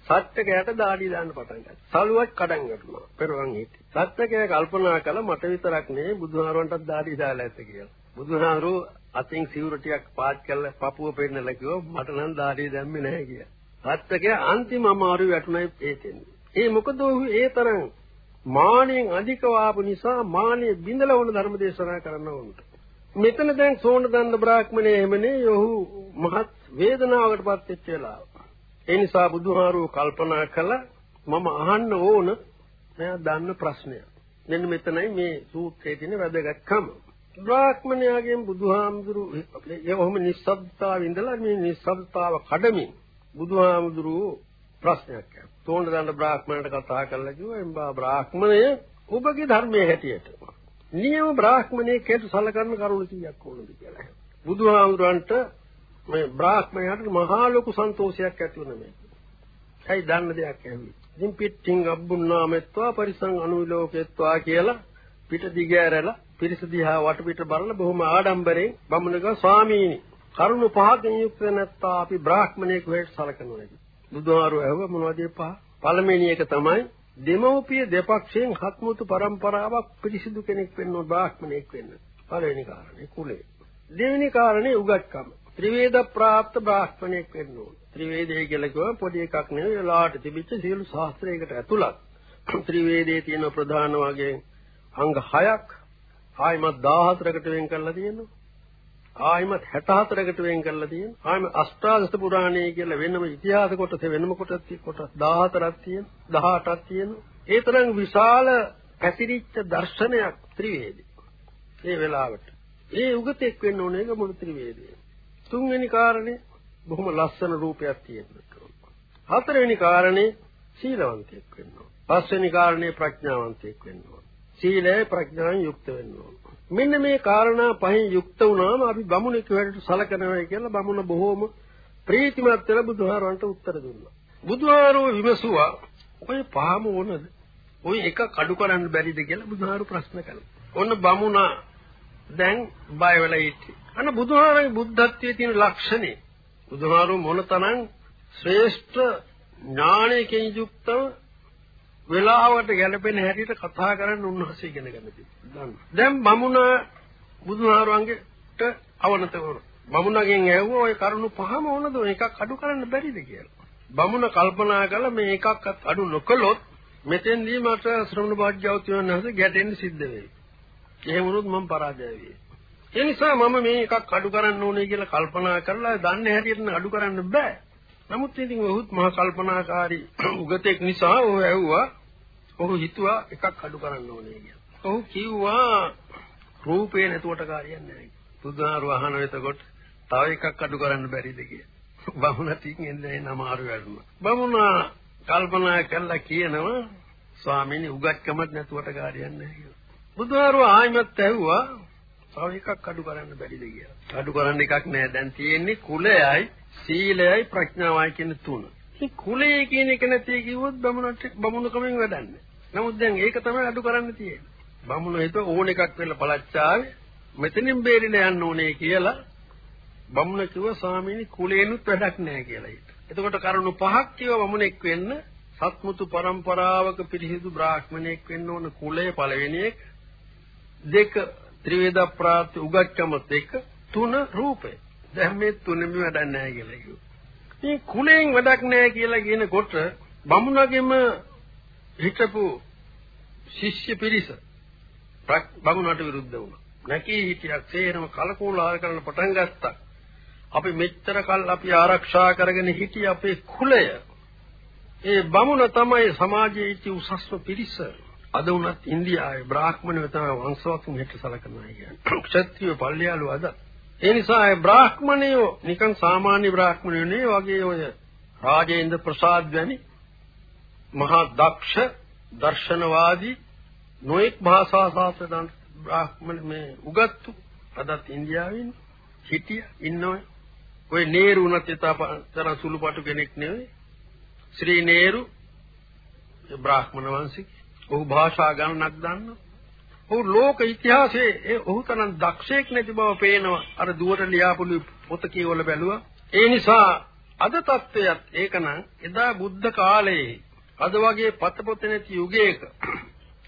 සත්‍යකයට දාඩිය දාන්න පටන් ගත්තා. සලුවක් කඩන් වැටුණා. පෙරවන් හිටි. සත්‍යකය කල්පනා කළා මට විතරක් නෙවෙයි බුදුහාරවන්ටත් දාඩිය දාලා ඇත්ත කියලා. බුදුහාරෝ අතින් සිවුර ටිකක් පාත් කරලා පපුව පෙන්නලා කිව්වා මට නම් දාඩිය දැම්මේ නැහැ කියලා. සත්‍යකය අන්තිම අමාරු වැටුණා ඒකෙන්. ඒ මොකද ඔහු ඒ තරම් මානෙන් අධික වාපු නිසා මානෙ බිඳලා වුණ ධර්ම දේශනා කරන්න උන්ට. මෙතන දැන් සෝන දන්න බ්‍රාහ්මණය එහෙමනේ ඔහු මහත් වේදනාවකටපත් වෙච්ච වෙලාව. ඒ නිසා බුදුහාරුව කල්පනා කළා මම අහන්න ඕන මෙයා දන්න ප්‍රශ්නය. මෙන්න මෙතනයි මේ සූත්‍රයේ තියෙන වැදගත්කම. බ්‍රාහ්මණයාගෙන් බුදුහාමුදුරු එවොම නිස්සබ්දතාව ඉඳලා මේ නිස්සබ්දතාව කඩමින් බුදුහාමුදුරු ප්‍රශ්නයක් අහනවා. තෝණ්ඩ දන්න බ්‍රාහ්මණයට කතා කරලා කිව්වා එම්බා බ්‍රාහ්මණය ඔබගේ ධර්මයේ හැටියට නියම බ්‍රාහ්මණයේ කේතු සලකන කරුණු කීයක් ඕනද කියලා. බුදුහාමුදුරන්ට මේ බ්‍රාහ්මණයාට මහා ලොකු සන්තෝෂයක් ඇති වුණා මේ. ඇයි දන්න දෙයක් ඇහුවේ. ඉතින් පිටින් අබ්බුන්නාමෙත්වා පරිසං අනුවිලෝකෙත්වා කියලා පිට දිගෑරලා පිරිස දිහා වටපිට බලලා බොහොම ආඩම්බරෙන් බමුණක ස්වාමීනි කරුණු පහකින් යුක්ත නැත්තා අපි බ්‍රාහ්මණයෙක් වෙහෙට සලකනවා බුදුහාරු ඇහුව මොනවද පහ? පළවෙනි එක තමයි දෙමෝපිය දෙපක්ෂයෙන් හත්මුතු પરම්පරාවක් පිරිසිදු කෙනෙක් වෙන්න බ්‍රාහ්මණයෙක් වෙන්න. පළවෙනි කාරණේ කුලේ දෙවෙනි කාරණේ උගත්කම. ත්‍රිවේද ප්‍රාප්ත බ්‍රාහ්මණයෙක් වෙන්න ඕන. ත්‍රිවේදය කියලා කිව්වම පොඩි එකක් නෙවෙයි වෙලාවට තිබිච්ච සියලු ශාස්ත්‍රයකට ඇතුළත්. ත්‍රිවේදයේ තියෙන ප්‍රධාන වගේ අංග 6ක් ආයිමත් 14කට වෙන් කරලා තියෙනවා. ආයිමත් 64කට වෙන් කරලා තියෙනවා ආයිම අෂ්ටාදශ පුරාණය කියලා වෙනම ඉතිහාස කොටස වෙනම කොටස් කොටස් 14ක් තියෙනවා 18ක් තියෙනවා ඒ තරම් විශාල පැතිරිච්ච දර්ශනයක් ත්‍රිවේදී ඒ වෙලාවට ඒ උගතෙක් වෙන්න ඕනේ ඒක මුළු ත්‍රිවේදයේ තුන්වෙනි කාරණේ බොහොම ලස්සන රූපයක් තියෙනවා. හතරවෙනි කාරණේ සීලවන්තයෙක් වෙන්න ඕන. පස්වෙනි කාරණේ ප්‍රඥාවන්තයෙක් වෙන්න ඕන. සීලය ප්‍රඥාවෙන් යුක්ත වෙන්න ඕන. මෙන්න මේ කාරණා පහෙන් යුක්ත වුණාම අපි බමුණෙක් වෙලට සලකනවා කියලා බමුණ බොහොම ප්‍රීතිමත් වෙලා බුදුහාරවන්ට උත්තර දුන්නා. බුදුහාරෝ විමසුවා ඔය පහම ඕනද? ඔය එක කඩු කරන්න බැරිද කියලා බුදුහාරු ප්‍රශ්න කළා. ඔන්න බමුණා දැන් බය වෙලා ඉන්නේ. අන්න බුදුහාරගේ බුද්ධත්වයේ තියෙන ලක්ෂණේ බුදුහාරු මොනතරම් ශ්‍රේෂ්ඨ ඥානයකින් යුක්තව වෙලාවට ගැලපෙන හැටියට කතා කරන්න උන්වහන්සේ ඉගෙන ගන්න තියෙනවා. දැන් බමුණ බුදුහාරුවන්ගේට අවනත වුණා. බමුණගෙන් ඇහුවා ওই කරුණු පහම ඕනද එකක් අඩු කරන්න බැරිද කියලා. බමුණ කල්පනා කළා මේ එකක්වත් අඩු නොකළොත් මෙතෙන්දී මට ශ්‍රමණ භාග්‍යවතුන් වහන්සේ ගැටෙන්න සිද්ධ වෙයි. එහෙම වුණොත් මම පරාජය වෙයි. ඒ නිසා මම මේ එකක් අඩු කරන්න ඕනේ කියලා කල්පනා කරලා දන්නේ හැටියට අඩු කරන්න බෑ. නමුත් ඉතින් ඔහුත් මහා කල්පනාකාරී උගතෙක් නිසා ඔහු ඇහුවා ඔහු හිතුවා එකක් අඩු කරන්න ඕනේ කියලා. ඔහු කිව්වා රූපේ නැතුවට කාරියක් නැහැ. බුදුහාරු අහන එතකොට තව එකක් අඩු කරන්න බැරිද කියලා. බමුණ තින් එන්නේ නමාරු වැඩුණා. බමුණ කල්පනා කළා කියනවා ස්වාමීනි උගත්කමක් නැතුවට කාරියක් නැහැ කියලා. බුදුහාරු ආයිමත් ඇහුවා තව එකක් අඩු කරන්න බැරිද කියලා. අඩු කරන්න එකක් නෑ. දැන් තියෙන්නේ කුලයයි, සීලයයි, ප්‍රඥාවයි කියන තුන. මේ කුලය කියන එක නැති කිව්වොත් බමුණට බමුණකමෙන් වැඩන්නේ. නමුත් දැන් ඒක තමයි අඩු කරන්න තියෙන්නේ. බමුණ හිතුව ඕන එකක් වෙලා පළච්චාවේ මෙතනින් බේරිලා යන්න ඕනේ කියලා බමුණ කිව්ව ස්වාමීනි කුලේනුත් වැඩක් නෑ කියලා හිත. එතකොට කරුණු පහක් කිව්ව බමුණෙක් වෙන්න සත්මුතු પરම්පරාවක පිරිසිදු බ්‍රාහ්මණයෙක් වෙන්න ඕන කුලය පළවෙනි එක දෙක ත්‍රිවේද ප්‍රාප්ති උගත්කමත් එක්ක තුන රූපය. දැන් මේ තුනෙම වැඩක් නැහැ කියලා කිව්වා. මේ කුලෙන් වැඩක් නැහැ කියලා කියනකොට බමුණගෙම හිටපු ශිෂ්‍ය පිරිස බමුණට විරුද්ධ වුණා. නැකී හිටියක් සේරම කලකෝලාර කරන්න පටන් ගත්තා. අපි මෙච්චර කල් අපි ආරක්ෂා කරගෙන හිටිය අපේ කුලය. ඒ බමුණ තමයි සමාජයේ ඉති උසස්ම පිරිස. අද වුණත් ඉන්දියාවේ බ්‍රාහ්මණයෝ තමයි වංශවත් මෙහෙට සලකනවා කියන්නේ. ක්ෂත්‍රිය පල්ලියාලු අද. ඒ නිසා ඒ බ්‍රාහ්මණයෝ නිකන් සාමාන්‍ය බ්‍රාහ්මණයෝ නෙවෙයි වගේ ඔය රාජේන්ද්‍ර ප්‍රසාද් වැනි මහා දක්ෂ දර්ශනවාදී නොඑක් භාෂා ශාස්ත්‍රයන් බ්‍රාහ්මණ මේ උගත්තු අදත් ඉන්දියාවෙන් හිටිය ඉන්නෝය. ඔය නේරු උනත් තරම් සුළුපටු කෙනෙක් නෙවෙයි. ශ්‍රී නේරු බ්‍රාහ්මණ වංශික ඔහු භාෂා ගණනක් දන්නවා. ඔහු ලෝක ඉතිහාසයේ ඒ ඔහු තරම් දක්ෂයෙක් නැති බව පේනවා. අර දුවට ලියාපුළු පොත කියවල බැලුවා. ඒ නිසා අද තත්ත්වයක් ඒකනම් එදා බුද්ධ කාලයේ අද වගේ පතපොත නැති යුගයක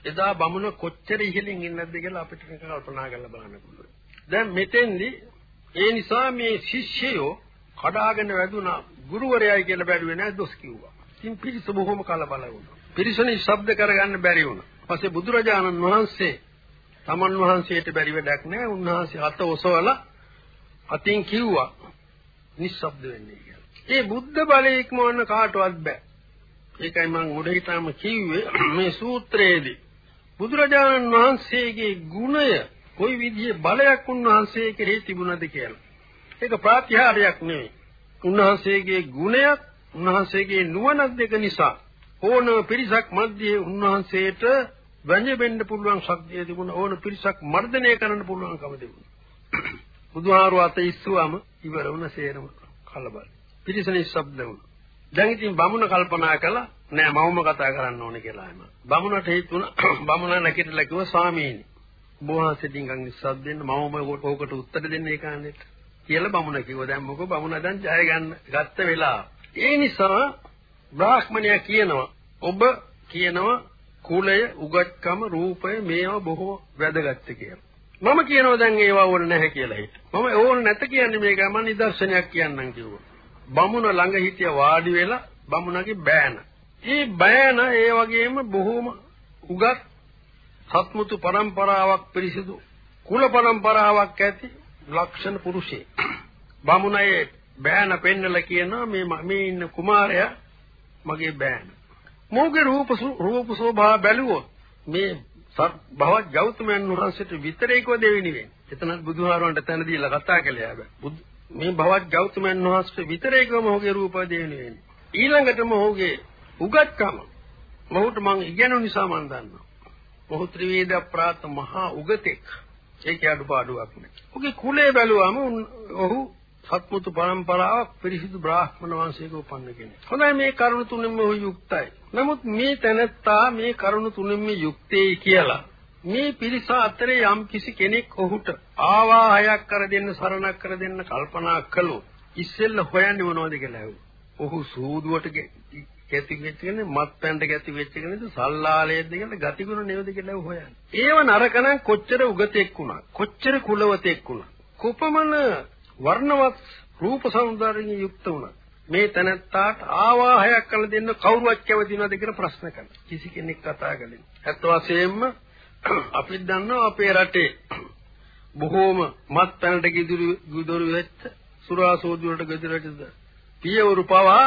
එදා බමුණ කොච්චර ඉහළින් ඉන්නද කියලා අපිට කල්පනා කරලා බලන්න පුළුවන්. දැන් මෙතෙන්දි ඒ නිසා මේ ශිෂ්‍යයෝ කඩාගෙන වැදුනා ගුරුවරයයි කියලා බැලුවේ නැහැ දොස් කිව්වා. ඉතින් පිරිස බොහොම කලබල වුණා. පිරිසනේ ශබ්ද කරගන්න බැරි වුණා. ඊපස්සේ බුදුරජාණන් වහන්සේ තමන් වහන්සේට බැරි වැඩක් නැහැ. උන්වහන්සේ අත ඔසවලා අතින් කිව්වා නිශ්ශබ්ද වෙන්නේ කියලා. ඒ බුද්ධ බලය ඉක්මවන්න කාටවත් බෑ. ඒකයි මම උඩ හිටාම කිව්වේ මේ සූත්‍රයේදී බුදුරජාණන් වහන්සේගේ ගුණය කොයි විදිහේ බලයක් උන්වහන්සේ කෙරෙහි තිබුණද කියලා. ඒක ප්‍රාතිහාර්යයක් නෙවෙයි. උන්වහන්සේගේ ගුණයක් උන්වහන්සේගේ නුවණ දෙක නිසා ඕන පිරිසක් මැද්දේ උන්වහන්සේට වැඳ වෙන්න පුළුවන් ශක්තිය තිබුණා ඕන පිරිසක් මර්ධනය කරන්න පුළුවන්කම තිබුණා බුදුහාරු අත ඉස්සුවම ඉවර වුණ සේරම කලබල පිරිසනේ ශබ්ද වුණා දැන් ඉතින් බමුණ කල්පනා කළා නෑ මවම කතා කරන්න ඕනේ කියලා එම. බමුණට හිතුණා බමුණ නැගිටලා කිව්වා ස්වාමීනි බෝවහන්සේ ටිකක් නිස්සද්ද දෙන්න මම ඔකට උත්තර දෙන්න ඒ කාණ්ඩෙට කියලා බමුණ කිව්වා. දැන් මොකෝ බමුණ දැන් ජය ගන්න ගත්ත වෙලාව. ඒ නිසා බ්‍රාහ්මණයා කියනවා ඔබ කියනවා කුලය, උගත්කම, රූපය මේවා බොහෝ වැදගත් කියලා. මම කියනවා දැන් ඒවා ඕන නැහැ කියලා හිත. මම ඕන නැත කියන්නේ මේක මම නිදර්ශනයක් කියන්නම් කිව්වා. බමුණ ළඟ හිටිය වාඩි වෙලා බමුණගේ බෑන. මේ බෑන ඒ වගේම බොහොම උගත් සත්මුතු પરම්පරාවක් පිරිසිදු කුල પરම්පරාවක් ඇති ලක්ෂණ පුරුෂයෙක්. බමුණයේ බෑන පෙන්නලා කියනවා මේ මේ ඉන්න කුමාරයා මගේ බෑන. මොහුගේ රූප රූප ස්වභාව බැලුවොත් මේ භවත් ගෞතමයන් වහන්සේට විතරේකව දෙවෙනි වෙන්නේ. එතනත් බුදුහාරවන්ට තැන දීලා කතා කළේ හැබැයි. මේ භවත් ගෞතමයන් වහන්සේට විතරේකව මොහුගේ රූප දෙවෙනි වෙන්නේ. ඊළඟට මොහුගේ උගත්කම මොහුට මං ඉගෙනු නිසා මං දන්නවා. මොහු ත්‍රිවේද ප්‍රාත මහා උගතෙක්. ඒකේ අඩුපාඩුවක් නෑ. ඔහුගේ කුලය බැලුවම ඔහු සත්මුතු පරම්පරාවක් පිරිසිදු බ්‍රාහ්මණ වංශයක උපන්න කෙනෙක්. හොඳයි මේ කරුණ තුනෙන්ම ඔහු යුක්තයි. නමුත් මේ තැනත්තා මේ කරුණ තුනෙන්ම යුක්තයි කියලා මේ පිරිස අතරේ යම් කිසි කෙනෙක් ඔහුට ආවාහයක් කර දෙන්න සරණක් කර දෙන්න කල්පනා කළොත් ඉස්සෙල්ල හොයන්නේ මොනවද කියලා ඇහුවා. ඔහු සූදුවට කැති වෙච්ච කෙනෙක් මත්පැන්ට කැති වෙච්ච කෙනෙක් සල්ලාලයේද කියලා ගතිගුණ නෙවෙද කියලා හොයන්නේ. ඒව නරකනම් කොච්චර උගතෙක් වුණා කොච්චර කුලවතෙක් වුණා කොපමණ වර්ණවත් රූප సౌందර්යයෙන් යුක්ත වුණා. මේ තැනත්තාට ආවාහයක් කළ දෙන්න කවුරුවත් කැවදිනවද කියලා ප්‍රශ්න කළා. කිසි කෙනෙක් කතා කළේ නැහැ. ඇත්ත වශයෙන්ම අපි දන්නවා අපේ රටේ බොහෝම මත් පැනට ගිදුරු ගිදුරු වෙච්ච සුරාසෝදි වලට ගිදුරටද පියවරු පවා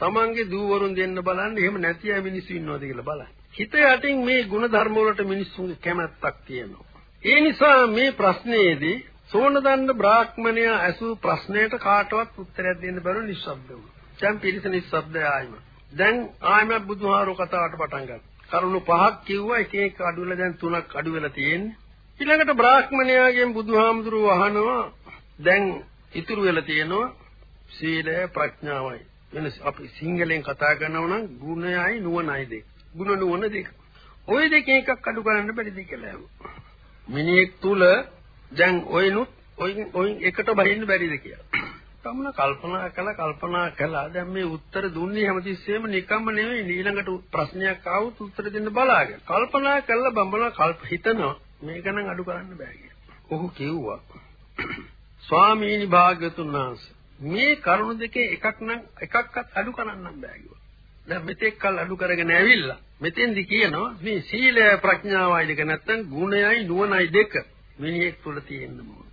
තමන්ගේ දූවරුන් දෙන්න බලන්නේ එහෙම නැති අය මිනිස්සු ඉන්නවද කියලා බලන්න. හිත යටින් මේ ಗುಣ ධර්ම වලට මිනිස්සුන්ගේ කැමැත්තක් තියෙනවා. ඒ නිසා මේ ප්‍රශ්නයේදී සෝනදන්න බ්‍රාහ්මණයා ඇසූ ප්‍රශ්නයට කාටවත් උත්තරයක් දෙන්න බැරුව නිශ්ශබ්ද වුණා. දැන් පිරිස නිශ්ශබ්දයි ආයිම. දැන් ආයිම බුදුහාරෝ කතාවට පටන් ගත්තා. කරුණු පහක් කිව්වා එක එක අඩු වෙලා දැන් තුනක් අඩු වෙලා තියෙන්නේ. ඊළඟට බ්‍රාහ්මණයාගෙන් බුදුහාමුදුරුවෝ අහනවා දැන් ඉතුරු වෙලා තියෙනවා සීලය ප්‍රඥාවයි. වෙන අපි සිංහලෙන් කතා කරනවා නම් ගුණයයි නුවණයි දෙක. ගුණ නුවණ දෙක. ওই දෙකෙන් එකක් අඩු කරන්න බැරිද කියලා ඇහුවා. මිනිහෙක් තුල දැන් ඔයිනුත් ඔයින් ඔයින් එකට බහින්න බැරිද කියලා. තමන කල්පනා කළා කල්පනා කළා දැන් මේ උත්තර දුන්නේ හැමතිස්සෙම නිකම්ම නෙවෙයි ඊළඟට ප්‍රශ්නයක් ආවොත් උත්තර දෙන්න බලාගෙන. කල්පනා කළා බඹලා කල්ප හිතනවා මේක නම් අඩු කරන්න බෑ කියලා. ඔහු කිව්වා ස්වාමීනි භාග්‍යතුන් වහන්සේ මේ කරුණු දෙකේ එකක් නම් එකක්වත් අඩු කරන්න බෑ කිව්වා. දැන් මෙතෙක් කල් අඩු කරගෙන ඇවිල්ලා මෙතෙන්දි කියනවා මේ සීලය ප්‍රඥාවයි දෙක නැත්තම් ගුණයයි නුවණයි දෙක මිනිහෙක් තුල තියෙන්න ඕන.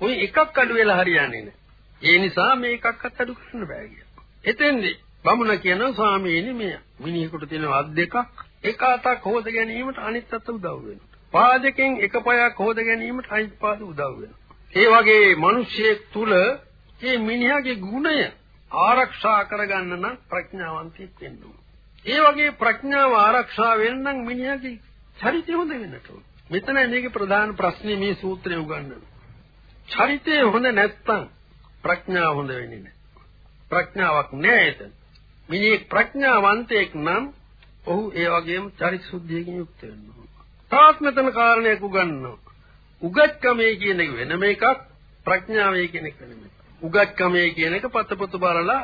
ওই එකක් අඩු වෙලා හරියන්නේ නැහැ. ඒ නිසා මේ එකක්වත් අඩු කරන්න බෑ කියලා. එතෙන්දී බමුණ කියනවා ස්වාමීනි මේ මිනිහෙකුට තියෙන අත් දෙකක් එක අතක් හොද ගැනීමට අනිත් අත උදව් වෙනවා. පාදයෙන් එක පායක් හොද ගැනීමට අනිත් පාද උදව් වෙනවා. ඒ වගේ මිනිසෙක් තුල මේ මිනිහාගේ ගුණය ආරක්ෂා කරගන්න නම් ප්‍රඥාවන්තයෙක් වෙන්න ඕන. ඒ වගේ ප්‍රඥාව ආරක්ෂා වෙන්න නම් මිනිහාගේ චරිතය හොඳ වෙන්නට ඕන. මෙතනයි මේකේ ප්‍රධාන ප්‍රශ්නේ මේ සූත්‍රය උගන්වන්නේ. චරිතය හොඳ නැත්නම් ප්‍රඥාව හොඳ වෙන්නේ නැහැ. ප්‍රඥාවක් නැහැ එතන. මිනිහ ප්‍රඥාවන්තයෙක් නම් ඔහු ඒ වගේම චරිත සුද්ධියකින් යුක්ත වෙන්න ඕන. තාත් මෙතන කාරණයක් උගන්වනවා. උගත්කමේ කියන එක වෙනම එකක් ප්‍රඥාවේ කියන එක වෙනම එකක්. උගත්කමේ කියන එක පතපොත බලලා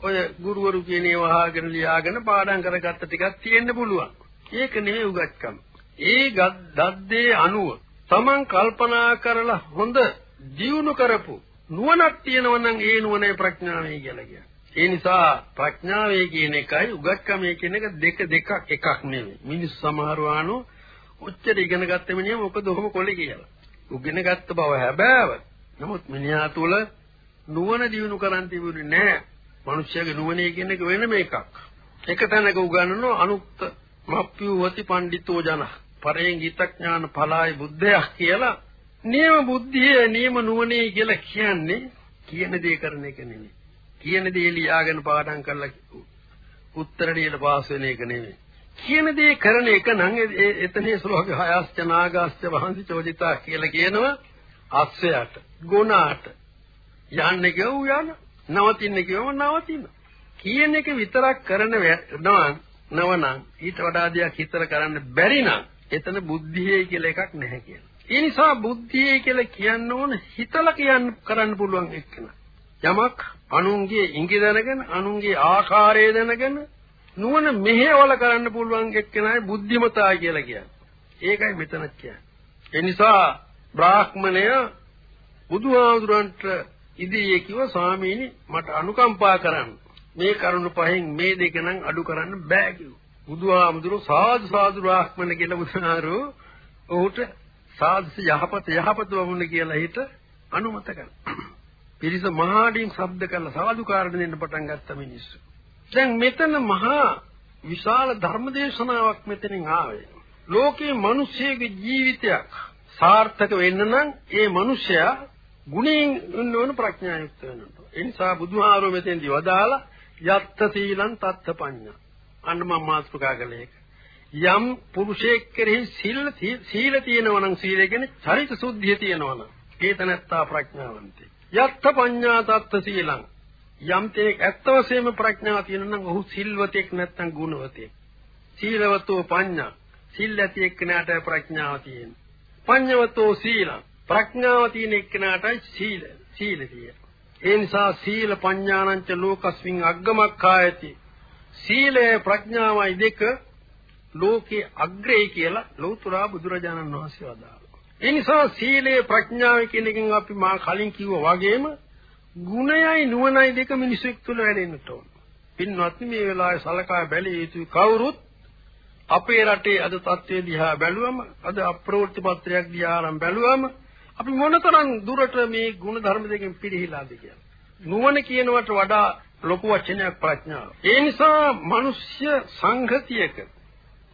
ඔය ගුරුවරු කියන ඒවා අහගෙන ලියාගෙන පාඩම් කරගත්ත ටිකක් තියෙන්න පුළුවන්. ඒක නෙවෙයි උගත්කම. ඒ දද්දේ අනුව Taman කල්පනා කරලා හොඳ දියුණු කරපු නුවණක් තියෙනවා නම් ඒ නුවණේ ප්‍රඥාවයි කියලා කියන්නේ. ඒ නිසා ප්‍රඥාවේ කියන එකයි උගත්කමේ කියන එක දෙක දෙකක් එකක් නෙවෙයි. මිනිස් සමහරව අනු උච්චර ඉගෙන ගත්ත මිනිහා මොකද ඔහොම කොලේ කියලා. උගෙන ගත්ත බව හැබෑව. නමුත් මිනිහා තුල නුවණ දියුණු කරන් තිබුණේ නැහැ. මිනිස්යාගේ නුවණේ කියන එක වෙනම එකක්. එක තැනක උගන්වනවා අනුක්ත මප්පියෝති පණ්ඩිතෝ ජනහ පරයෙන් ගීතඥාන ඵලයි බුද්ධයක් කියලා නියම බුද්ධිය නියම නුවණේ කියලා කියන්නේ කියන දේ කරන එක නෙමෙයි. කියන දේ ලියාගෙන පාඩම් කරලා උත්තර දීලා පාස් වෙන එක නෙමෙයි. කියන දේ කරන එක නම් එතනේ ශ්ලෝක හයස්ච නාගස්ච වහන්සි චෝදිතා කියලා කියනවා අස්සයට ගුණාට යන්නේ කියව යන නවතින්නේ කියව නවතින කියන එක විතරක් කරන නවනම් ඊට වඩා දෙයක් හිතර කරන්න බැරි නම් එතන බුද්ධියේ කියලා එකක් නැහැ කියලා. ඒ නිසා බුද්ධියේ කියලා කියන්න ඕන හිතලා කියන්න කරන්න පුළුවන් එක්කන. යමක් අනුන්ගේ ඉඟි දැනගෙන අනුන්ගේ ආකාරය දැනගෙන නුවණ මෙහෙවල කරන්න පුළුවන් එක්කනයි බුද්ධිමතා කියලා කියන්නේ. ඒකයි මෙතන කියන්නේ. ඒ නිසා බ්‍රාහ්මණය බුදුහාමුදුරන්ට ඉදිරියේ කිව්ව ස්වාමීනි මට අනුකම්පා කරන්න. මේ කරුණු පහෙන් මේ දෙක නම් අඩු කරන්න බෑ කිව්වා. බුදුහාමුදුරු සාදු සාදු බ්‍රාහ්මණ කියලා බුදුහාරු ඔහුට සාදු යහපත යහපත වමුණ කියලා හිත අනුමත කළා. පිරිස මහාඩින් ශබ්ද කරලා සාදුකාර දෙන්න පටන් ගත්ත මිනිස්සු. දැන් මෙතන මහා විශාල ධර්මදේශනාවක් මෙතනින් ආවේ. ලෝකේ මිනිස්සෙගේ ජීවිතයක් සාර්ථක වෙන්න නම් ඒ මිනිසයා ගුණයෙන් උන්නවන ප්‍රඥා යුක්ත වෙන්න ඕන. ඒ නිසා බුදුහාරෝ මෙතෙන්දි වදාලා යත්ත සීලං තත්ත පඤ්ඤා. අන්න මම මාතෘකා කළේ ඒක. යම් පුරුෂයෙක් කෙරෙහි සීල සීල තියෙනවා නම් සීල කියන්නේ චරිත සුද්ධිය තියෙනවා නම් ඒ තනත්තා ප්‍රඥාවන්තයි. යත්ත පඤ්ඤා තත්ත සීලං යම් තේක් ඇත්ත වශයෙන්ම ප්‍රඥාව තියෙනවා නම් ඔහු සිල්වතෙක් නැත්නම් ගුණවතෙක්. සීලවතෝ පඤ්ඤා සිල් ඇති එක්කනට ප්‍රඥාව තියෙනවා. පඤ්ඤවතෝ සීලං ප්‍රඥාව තියෙන එක්කනටයි සීල සීල තියෙනවා. ඒ නිසා සීල පඤ්ඤානංච ලෝකස්මින් අග්ගමක්ඛායති. සීලය ප්‍රඥාවයි දෙක ලෝකේ අග්‍රේ කියලා ලෞතුරා බුදුරජාණන් වහන්සේ වදාළා. ඒ නිසා සීලය ප්‍රඥාව කියන එකෙන් අපි මා කලින් කිව්වා වගේම ගුණයයි නුවණයි දෙක මිනිසෙක් තුළ වැඩෙන්නට ඕන. පින්වත්නි මේ වෙලාවේ සලකා බැලිය යුතු කවුරුත් අපේ රටේ අද තත්ත්වය දිහා බැලුවම අද අප්‍රවෘත්ති පත්‍රයක් දිහා අරන් බැලුවම අපි මොනතරම් දුරට මේ ගුණ ධර්ම දෙකෙන් පිළිහිලාද කියලා. නුවණ කියනවට වඩා ලොකු වචනයක් ප්‍රඥාව. ඒ නිසා මිනිස්ය සංඝතියක,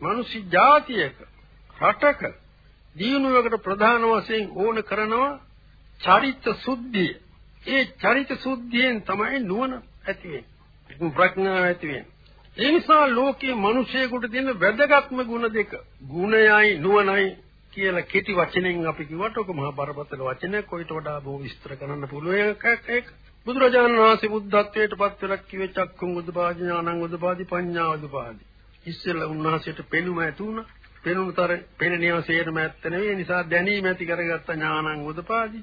මිනිස්සු ජාතියක, රටක දිනුවකට ප්‍රධාන වශයෙන් ඕන කරනවා චරිත සුද්ධිය. ඒ චරිත සුද්ධියෙන් තමයි නුවණ ඇති වෙන්නේ. ප්‍රඥාව ඇති වෙන්නේ. ඒ නිසා ලෝකයේ මිනිසෙකුට තියෙන වැදගත්ම ගුණ දෙක ගුණයයි නුවණයි කියලා කෙටි වචනෙන් අපි කිව්වට ඔක මහා බරපතල වචනයක් කොයිට වඩා බොහෝ විස්තර කරන්න පුළුවන් එකක් ඒක බුදුරජාණන් වහන්සේ බුද්ධත්වයට පත් වෙලා කිව්වේ චක්කුම් උදපාදි ඥානං උදපාදි පඤ්ඤා උදපාදි ඉස්සෙල්ලා උන්වහන්සේට පෙනුම ඇති වුණා. පෙනුමතර පෙනෙනියව සේරම ඇත්ත නෙවෙයි. නිසා දැනීම ඇති කරගත්ත ඥානං උදපාදි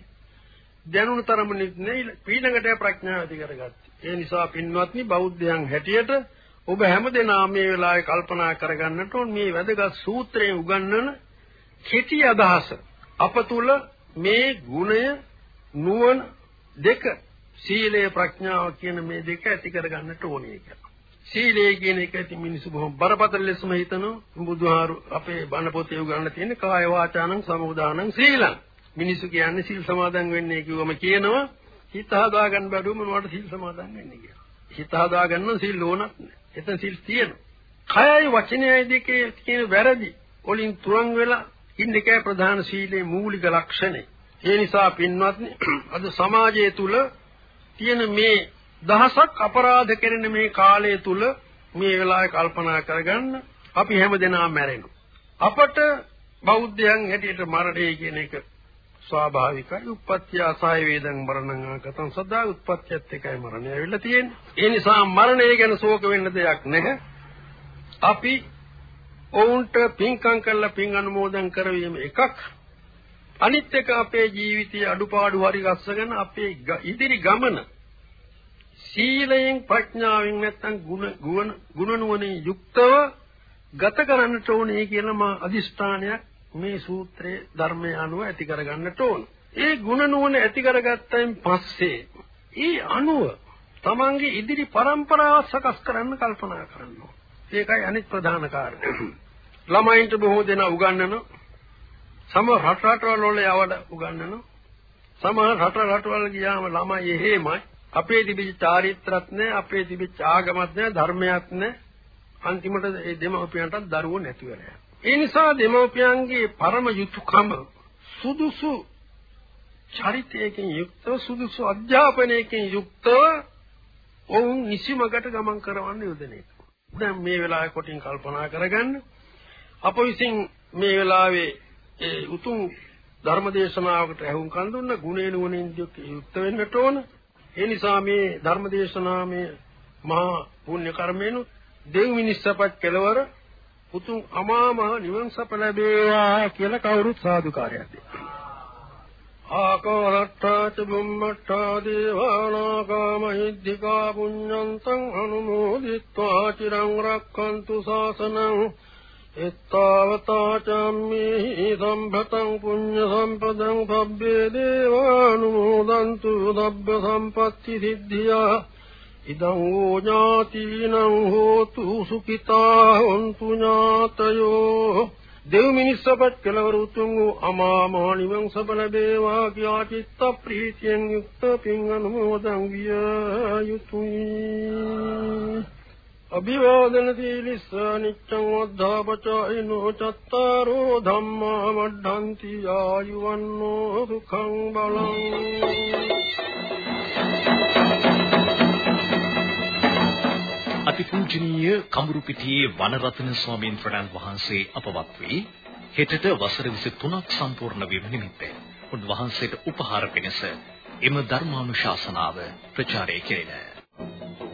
දැනුණු තරම නෙයි. පීඩකට ප්‍රඥාව ඇති කරගත්තේ. ඒ නිසා පින්වත්නි බෞද්ධයන් හැටියට ඔබ හැමදෙනාම මේ වෙලාවේ කල්පනා කරගන්නට ඕන මේ වැදගත් සූත්‍රයෙන් උගන්වන කෙටි අදහස අප තුල මේ ගුණය නුවණ දෙක සීලය ප්‍රඥාව කියන මේ දෙක ඇති කරගන්නට ඕනේ කියලා. සීලය කියන එක ඉතින් මිනිස්සු බොහොම බරපතල ලෙසම හිතනවා බුදුහාරු අපේ බණ පොතේ උගන්වලා තියෙන කාය වාචානං සමුදානං සීලං. මිනිස්සු කියන්නේ සීල් සමාදන් වෙන්නේ කිව්වම කියනවා හිත හදාගන්න බැරුව මොනවට සීල් සමාදන් වෙන්නේ කියලා. හිත හදාගන්න සීල් ඕනක් නෑ. එතන සිල් තියෙනවා. කයයි වචනයයි දෙකේ තියෙන වැරදි වලින් තුරන් වෙලා ඉන්න එකයි ප්‍රධාන සීලේ මූලික ලක්ෂණය. ඒ නිසා පින්වත්නි අද සමාජය තුල තියෙන මේ දහසක් අපරාධ කරන මේ කාලය තුල මේ වෙලාවේ කල්පනා කරගන්න අපි හැමදෙනාම මැරෙනවා. අපට බෞද්ධයන් හැටියට මරණය කියන එක ස්වාභාවිකයි. උප්පත්ති ආසය වේදං මරණං ආගතං සදා උප්පත්තියත් එකයි මරණය ඇවිල්ලා තියෙන්නේ. ඒ නිසා මරණය ගැන ශෝක වෙන්න දෙයක් නැහැ. අපි ඔවුන්ට පින්කම් කරලා පින් අනුමෝදන් කරවීම එකක්. අනිත් එක අපේ ජීවිතයේ අඩුපාඩු හරි ගස්සගෙන අපේ ඉදිරි ගමන සීලයෙන් ප්‍රඥාවෙන් නැත්තම් ගුණ ගුණ නුවණින් යුක්තව ගත කරන්නට ඕනේ කියලා මා අදිෂ්ඨානයක් මේ සූත්‍රයේ ධර්මය අනුව ඇති කරගන්නට ඕන. ඒ ගුණ නුවණ ඇති කරගත්තයින් පස්සේ ඒ අනුව තමන්ගේ ඉදිරි પરම්පරාව සකස් කරන්න කල්පනා කරනවා. ඒකයි අනිත් ප්‍රධාන කාරණය. ළමයින්ට බොහෝ දෙනා උගන්වනවා සමහර රට රටවල වල යවඩ උගන්වන සමහර රට රටවල ගියාම ළමයි එහෙමයි. අපේ තිබිච්ච චාරිත්‍රාත් නැහැ අපේ තිබිච්ච ආගමත් නැහැ ධර්මයක් නැහැ අන්තිමට ඒ දෙමව්පියන්ටත් දරුවෝ නැති වෙලා ඒ නිසා දෙමෝපියන්ගේ පරම යුතුයකම සුදුසු චරිතයකින් යුක්තව සුදුසු අධ්‍යාපනයකින් යුක්තව ඔවුන් නිසිමකට ගමන් කරවන්න යොදන එක. දැන් මේ වෙලාවේ කොටින් කල්පනා කරගන්න. අප විසින් මේ වෙලාවේ ඒ උතුම් ධර්මදේශනාවකට ඇහුම්කන් දුන්න ගුණේ නුවණින් යුක්ත වෙන්නට ඕන. ඒ නිසා මේ ධර්මදේශනාවේ මහා පුණ්‍ය කර්මයෙන් දෙව් මිනිස්සපත් කෙලවර උතුම් අමා මහ නිවන් සප ලැබේවා කියලා කවුරුත් සාදුකාරයක් දෙනවා. ආකාරට්ටා ච බුම්මට්ටා දේවානාගා මහිද්దికා පුඤ්ඤන්තං අනුමෝදිත්වා චිරං රක්ඛන්තු ශාසනං එත්තාවතා චම්මේහි සම්පතං පුඤ්ඤ සම්පදං සබ්බේ දේවානුමෝදන්තු සබ්බ සම්පත්‍ති සිද්ධියා. ඉදං වූ ඥාතිනං හෝතු සුඛිතා හොන්තු ඥාතයෝ. දෙව් මිනිස්සපත් කෙලවර උතුම් වූ අමා මහ නිවන් සබ ලැබේවා කියා චිත්ත ප්‍රීතියෙන් යුක්ත පින් අනුමෝදන් විය යුතුය. අභිවාදන සීලිස්ස නිච්ඡං වද්ධාපචායිනෝ චත්තාරෝ ධම්මා වඩ්ඩಂತಿ ආයුවන්නෝ සුඛං බලං අතිපූජනීය කඹුරුපිටියේ වනරත්න ස්වාමීන් වහන්සේ අපවත් වී හෙටට වසර 23ක් සම්පූර්ණ වීම නිමිත්තෙන් උන්වහන්සේට උපහාර පිණිස එම ධර්මානුශාසනාව ප්‍රචාරය කෙරෙන.